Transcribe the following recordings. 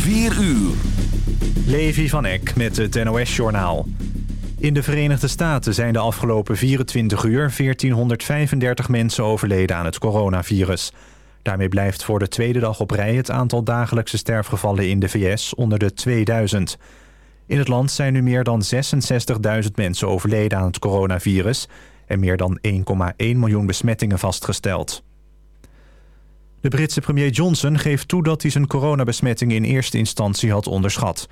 4 uur. Levi van Eck met het NOS-journaal. In de Verenigde Staten zijn de afgelopen 24 uur 1435 mensen overleden aan het coronavirus. Daarmee blijft voor de tweede dag op rij het aantal dagelijkse sterfgevallen in de VS onder de 2000. In het land zijn nu meer dan 66.000 mensen overleden aan het coronavirus... en meer dan 1,1 miljoen besmettingen vastgesteld. De Britse premier Johnson geeft toe dat hij zijn coronabesmetting in eerste instantie had onderschat.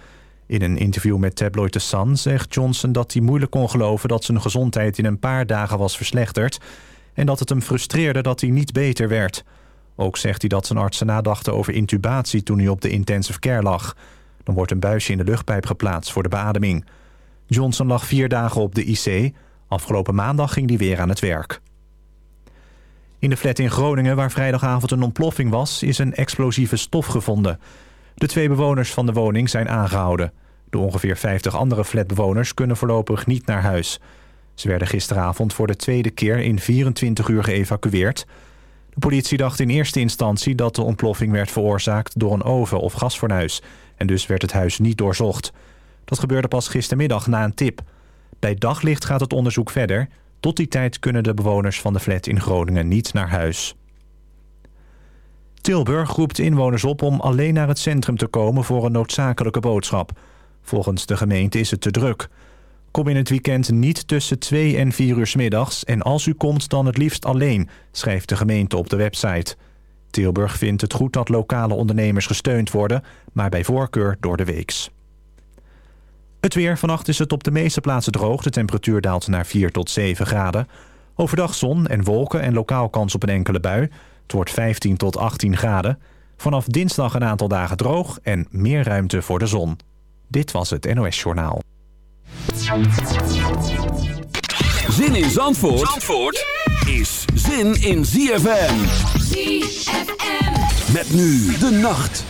In een interview met tabloid The Sun zegt Johnson dat hij moeilijk kon geloven dat zijn gezondheid in een paar dagen was verslechterd en dat het hem frustreerde dat hij niet beter werd. Ook zegt hij dat zijn artsen nadachten over intubatie toen hij op de intensive care lag. Dan wordt een buisje in de luchtpijp geplaatst voor de beademing. Johnson lag vier dagen op de IC. Afgelopen maandag ging hij weer aan het werk. In de flat in Groningen, waar vrijdagavond een ontploffing was... is een explosieve stof gevonden. De twee bewoners van de woning zijn aangehouden. De ongeveer 50 andere flatbewoners kunnen voorlopig niet naar huis. Ze werden gisteravond voor de tweede keer in 24 uur geëvacueerd. De politie dacht in eerste instantie dat de ontploffing werd veroorzaakt... door een oven of gasfornuis. En dus werd het huis niet doorzocht. Dat gebeurde pas gistermiddag na een tip. Bij daglicht gaat het onderzoek verder... Tot die tijd kunnen de bewoners van de flat in Groningen niet naar huis. Tilburg roept inwoners op om alleen naar het centrum te komen voor een noodzakelijke boodschap. Volgens de gemeente is het te druk. Kom in het weekend niet tussen 2 en 4 uur middags en als u komt dan het liefst alleen, schrijft de gemeente op de website. Tilburg vindt het goed dat lokale ondernemers gesteund worden, maar bij voorkeur door de weeks. Het weer. Vannacht is het op de meeste plaatsen droog. De temperatuur daalt naar 4 tot 7 graden. Overdag zon en wolken en lokaal kans op een enkele bui. Het wordt 15 tot 18 graden. Vanaf dinsdag een aantal dagen droog en meer ruimte voor de zon. Dit was het NOS Journaal. Zin in Zandvoort, Zandvoort is zin in ZFM. ZFM. Met nu de nacht.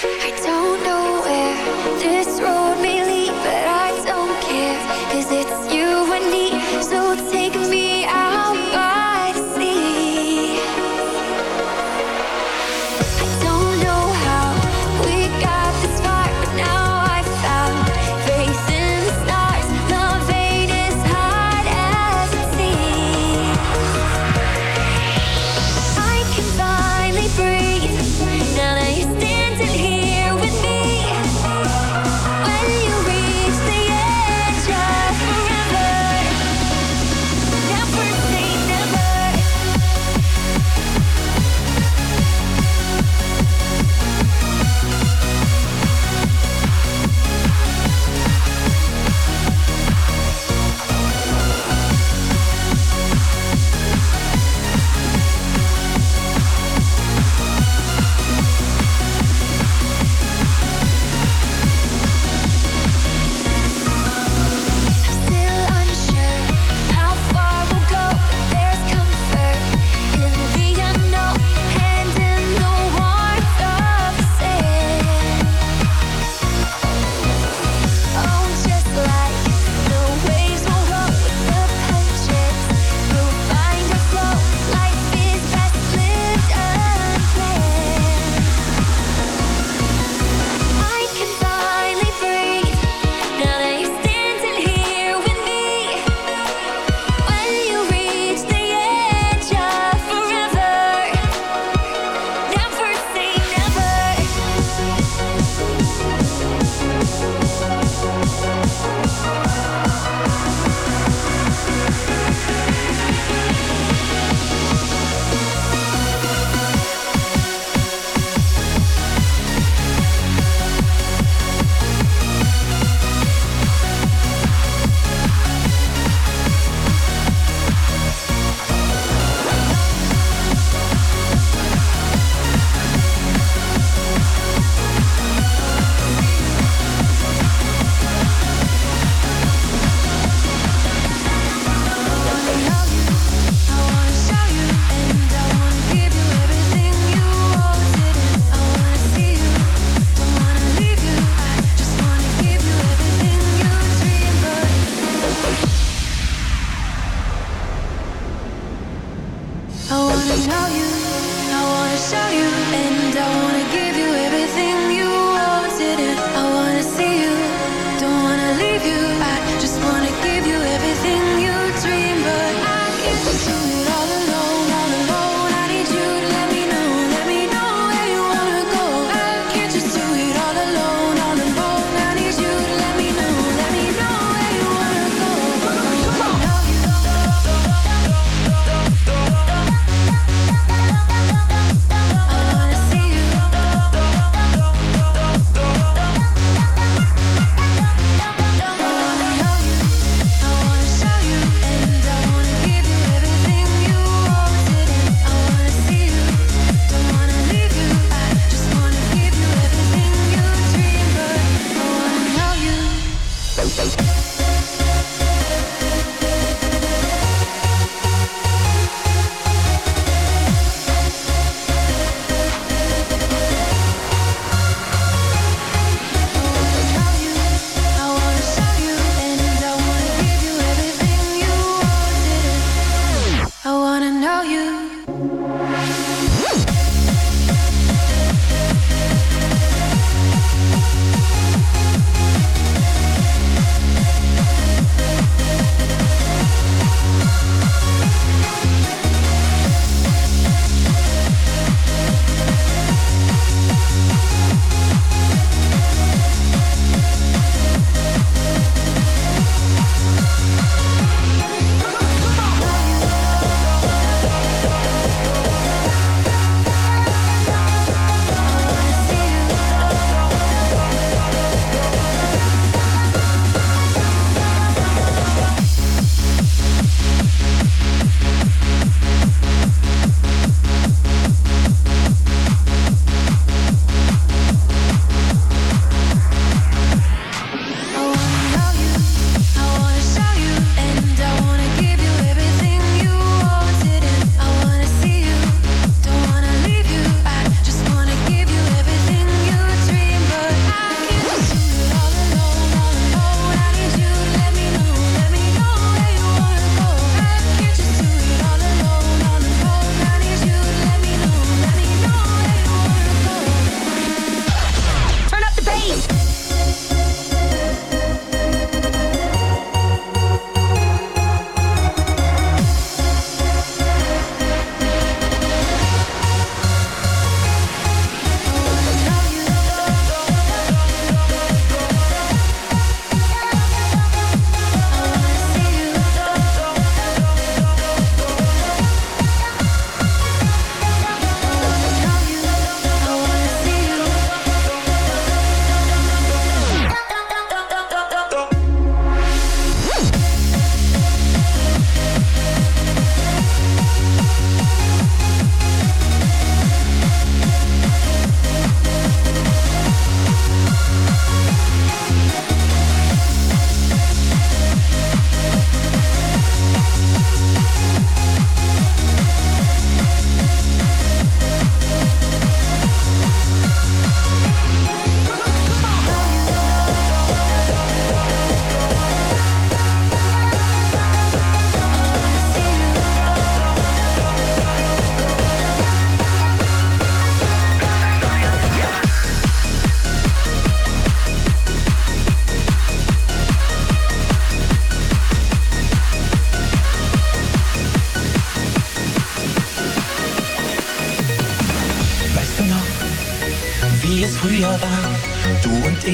I don't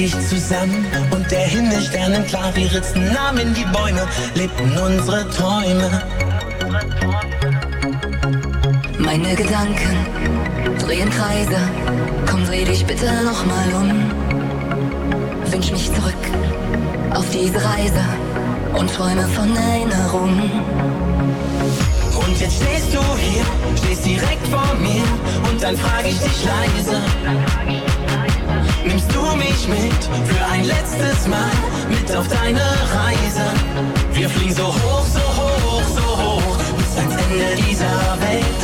sich zusammen und der Himmel sternenklar. Wir ritzen Namen in die Bäume, lebten unsere Träume. Meine Gedanken drehen Kreise. Komm, dreh dich bitte nochmal um. Wünsch mich zurück auf diese Reise und träume von Erinnerung. Und jetzt stehst du hier, stehst direkt vor mir und dann frage ich dich leise nimmst du mich mit für ein letztes Mal mit auf deine Reise. Wir fliegen so hoch, so hoch, so hoch bis ans Ende dieser Welt.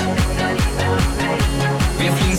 Wir fliegen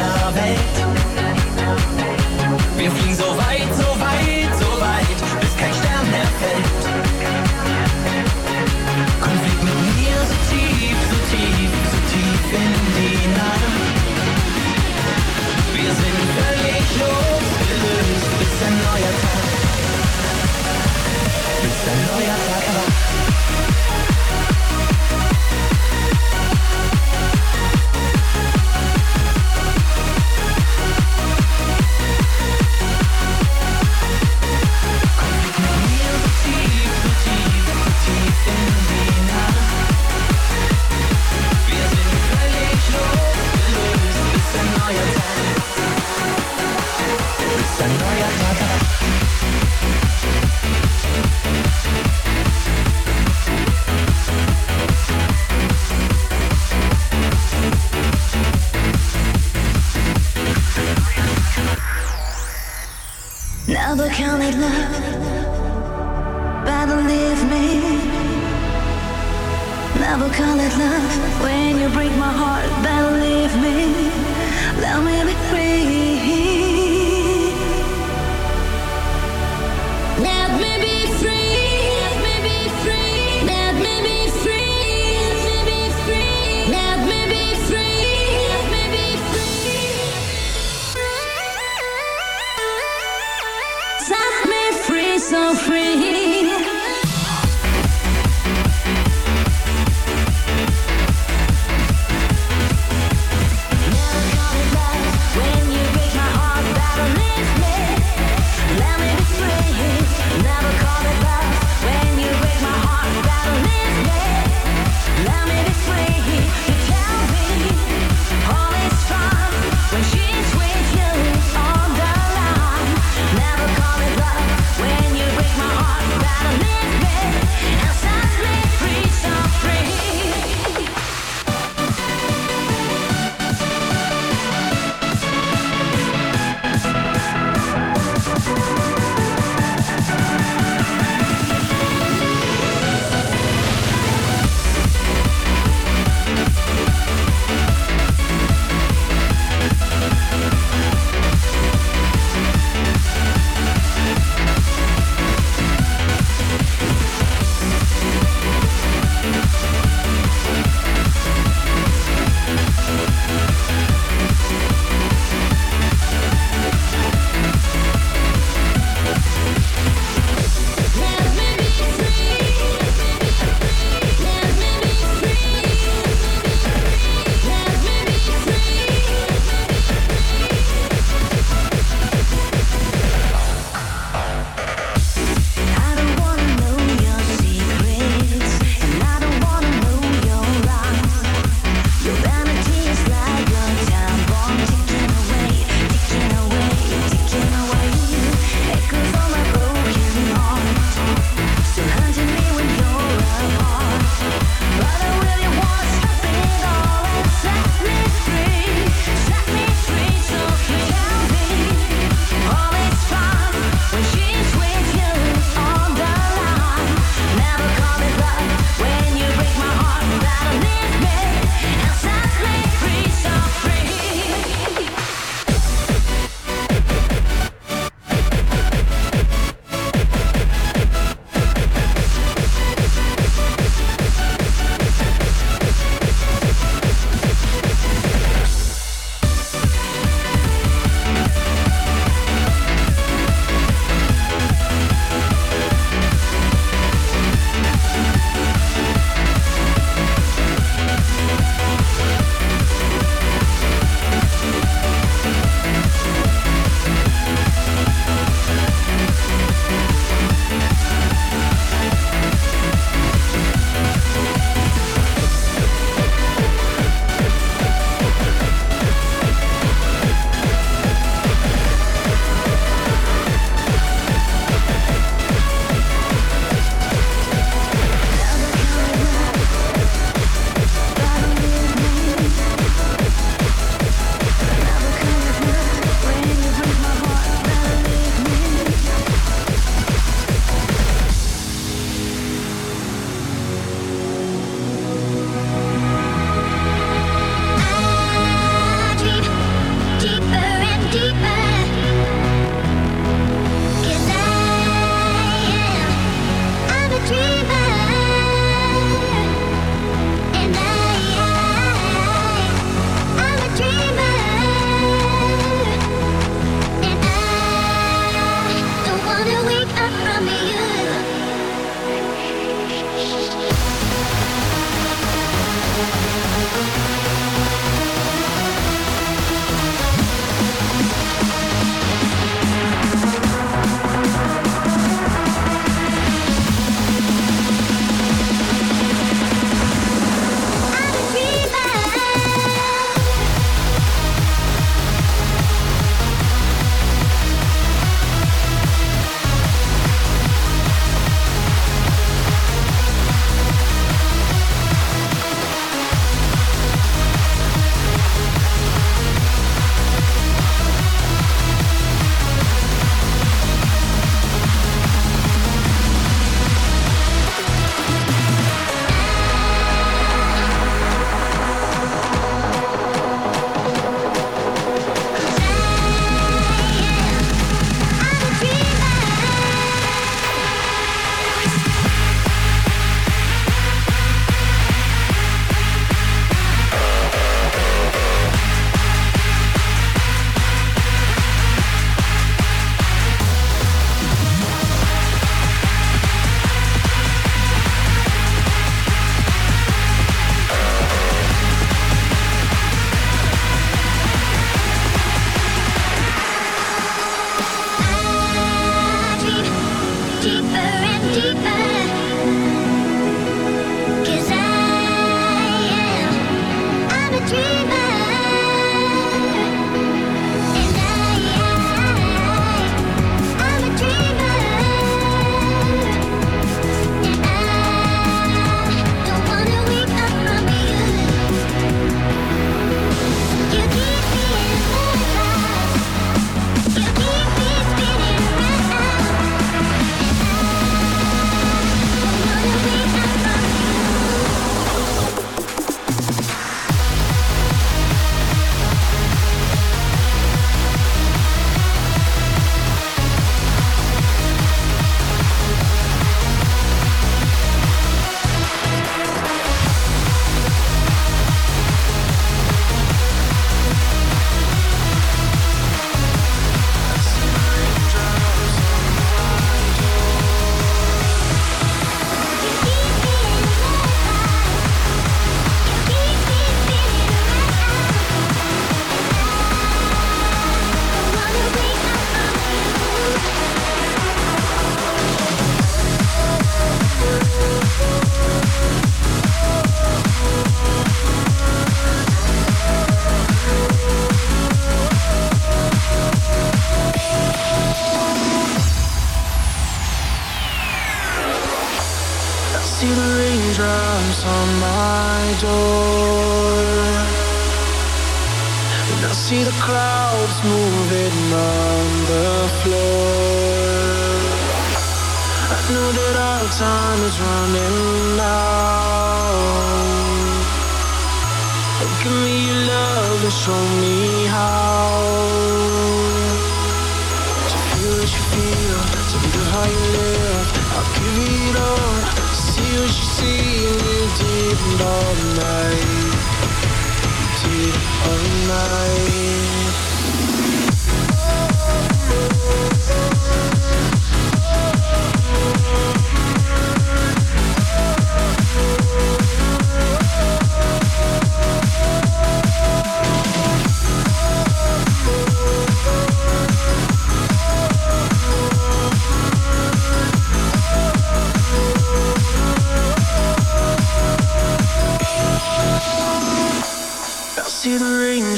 savais. Bien zo au.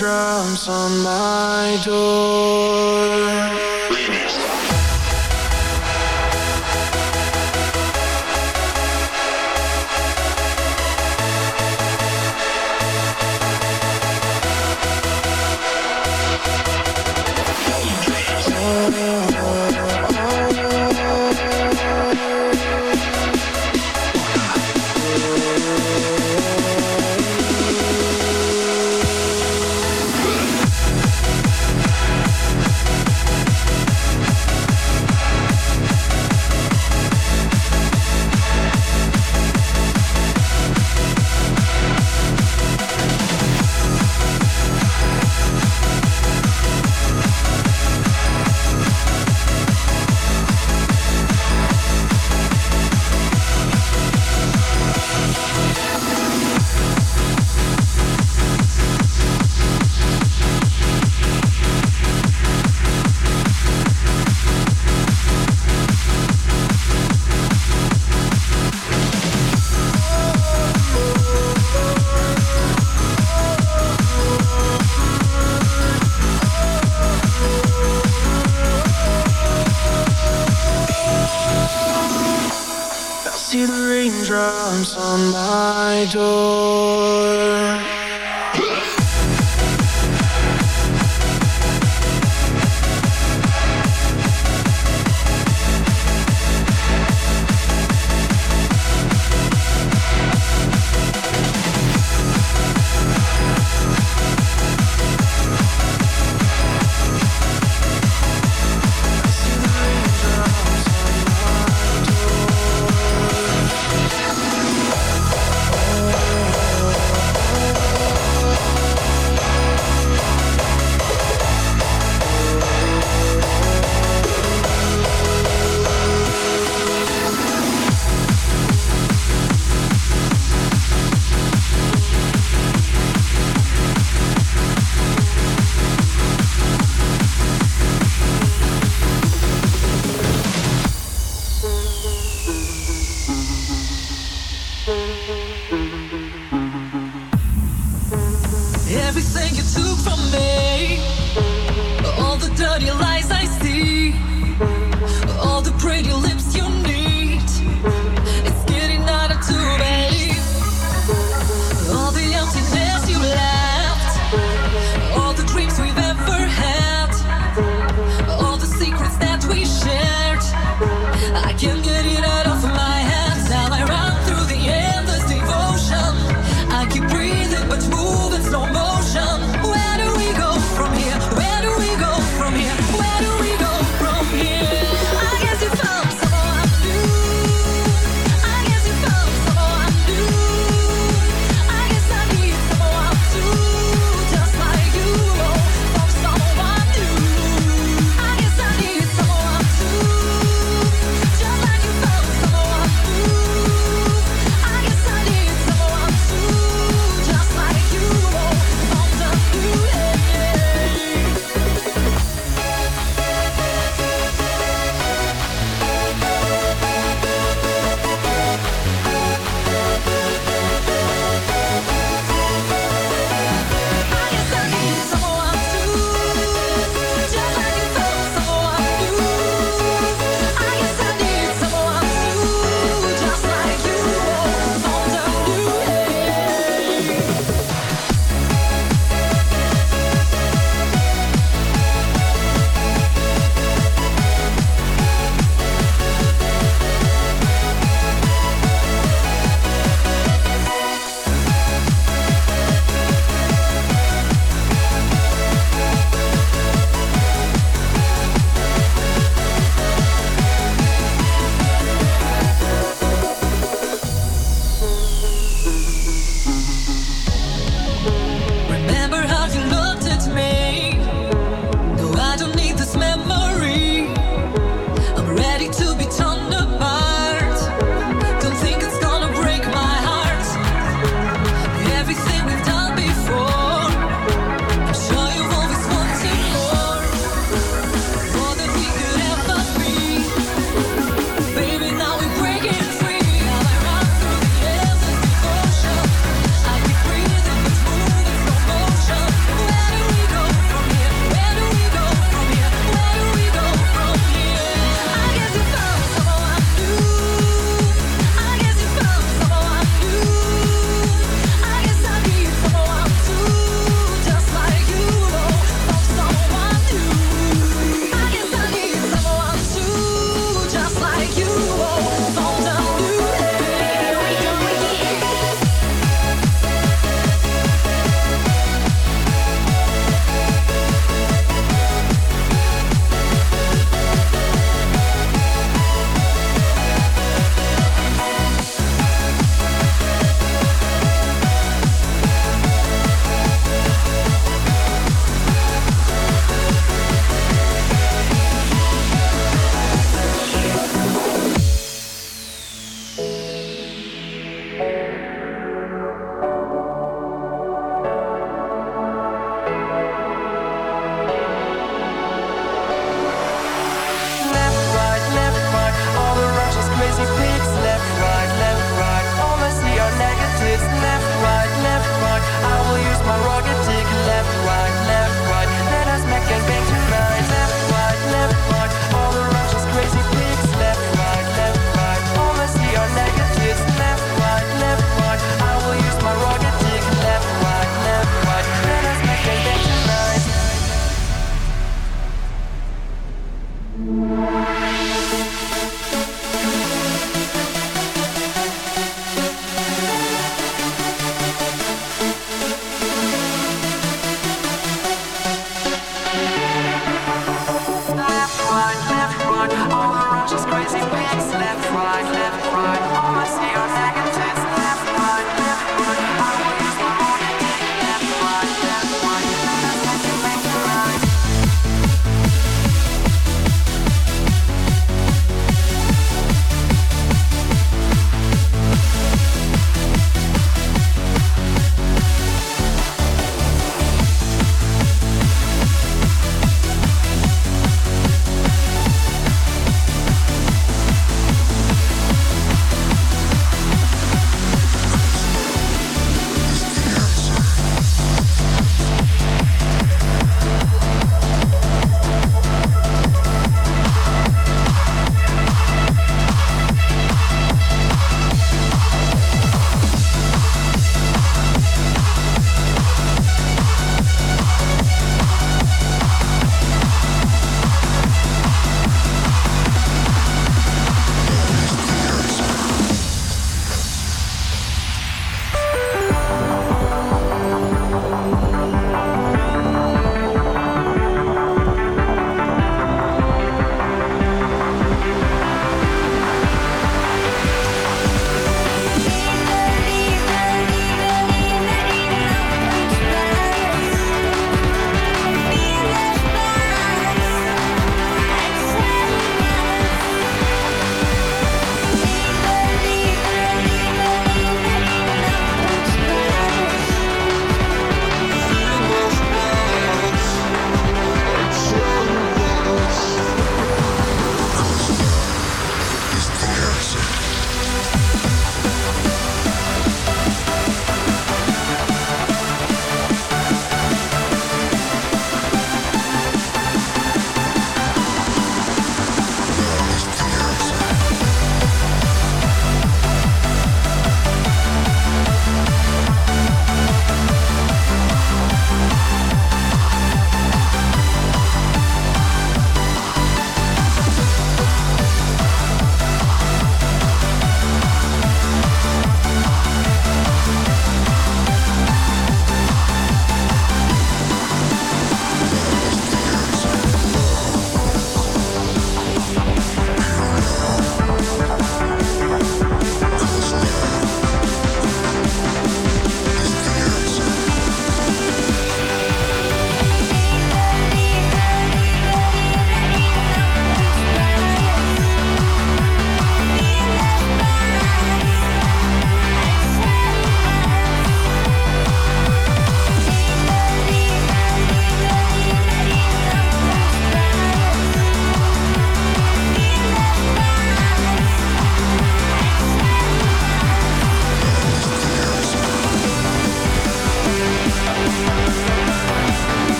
Raindrops on my door.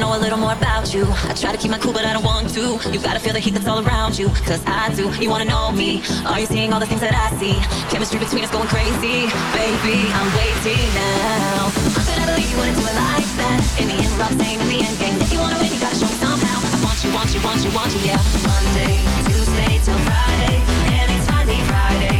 know a little more about you. I try to keep my cool, but I don't want to. You gotta feel the heat that's all around you, cause I do. You wanna know me? Are you seeing all the things that I see? Chemistry between us going crazy. Baby, I'm waiting now. Could I believe you wouldn't do it like that? In the end, Rob same in the end game. If you wanna win, you gotta show somehow. I want you, want you, want you, want you, yeah. Monday, Tuesday till Friday, anytime, it's Friday.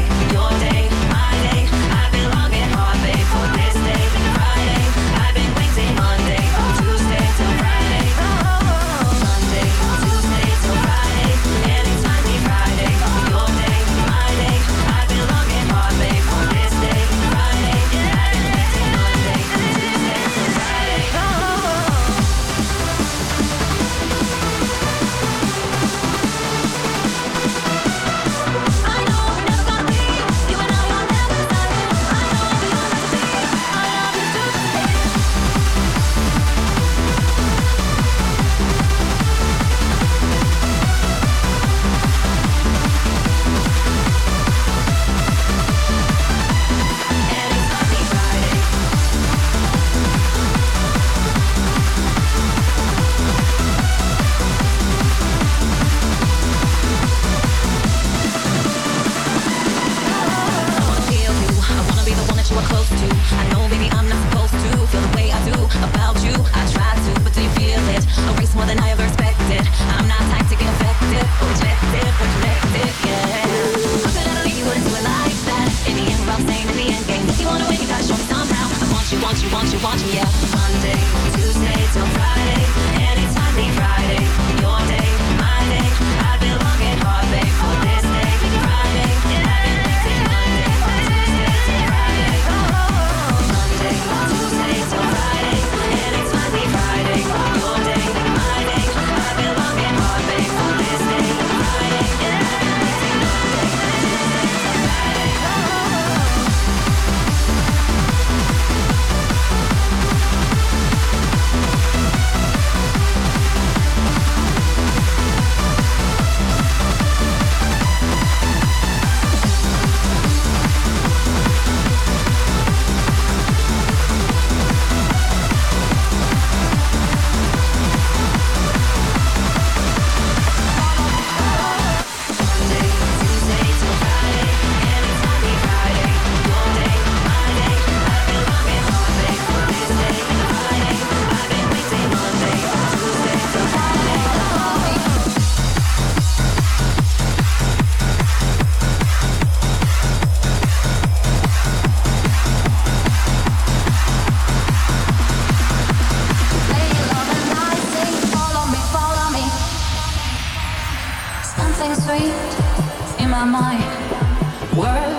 light in my mind. Where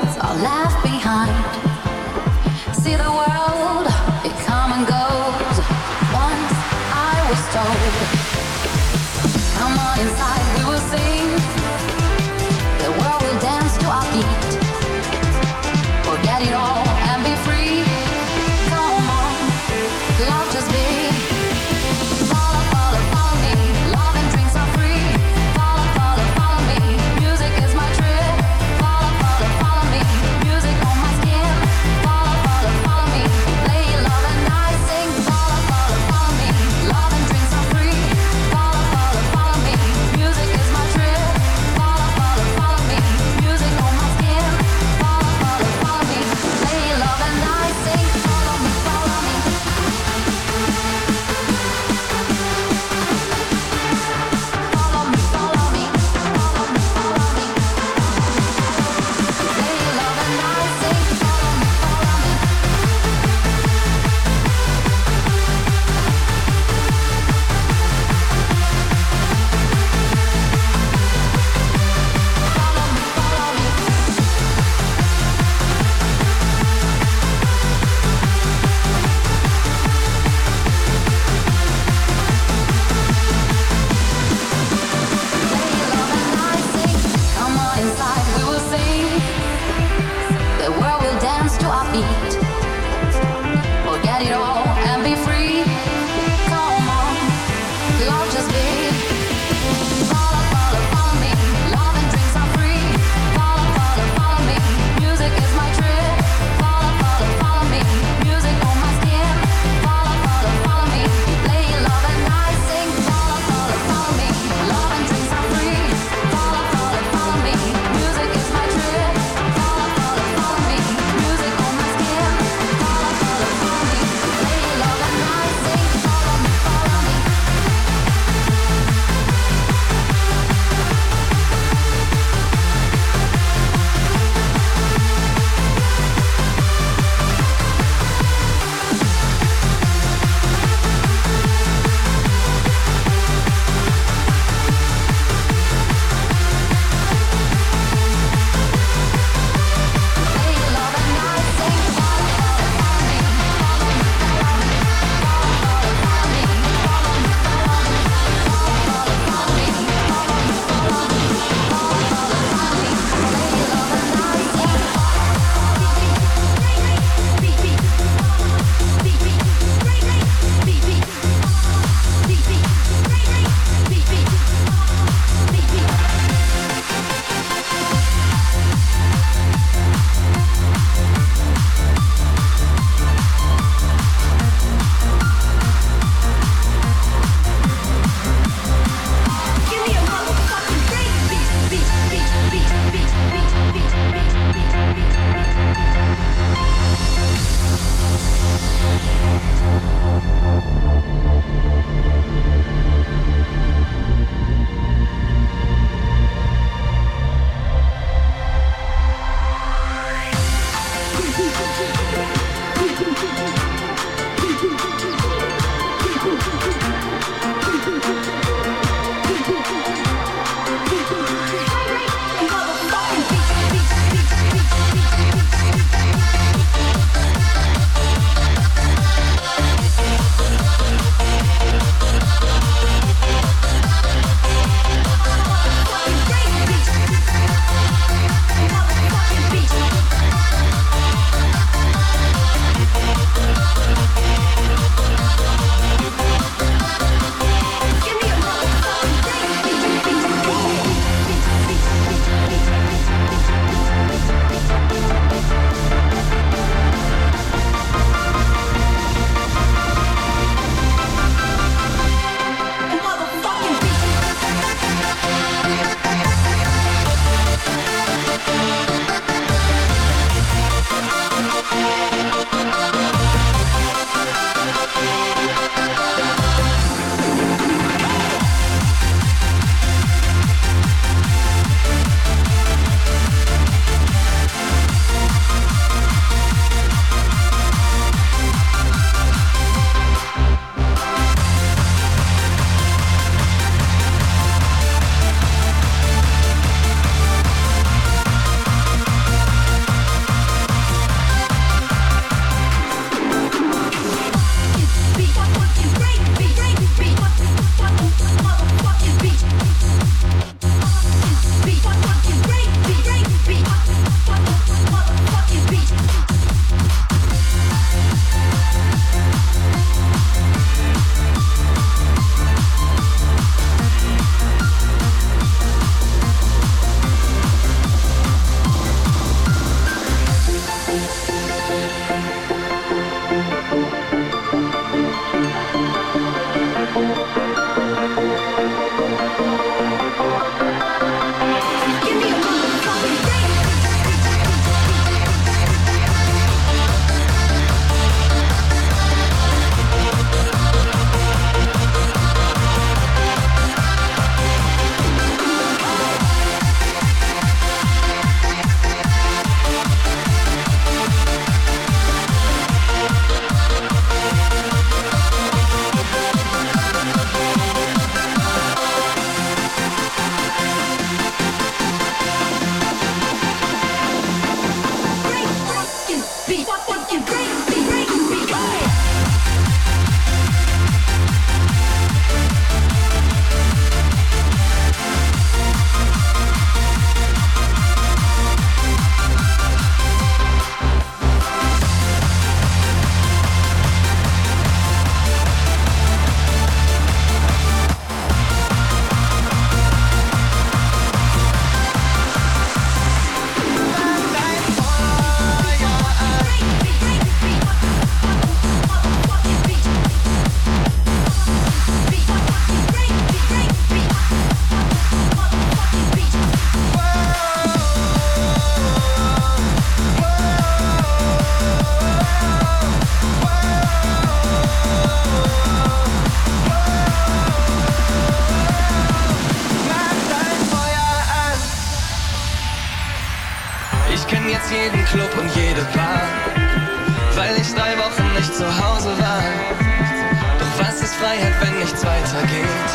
wenn nichts weitergeht.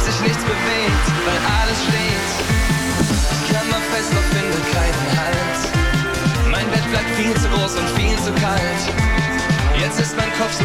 Sich nichts bewegt, weil alles steht. Ich klammer fest und finde keinen Halt. Mein Bett bleibt viel zu groß und viel zu kalt. Jetzt ist mein Kopf so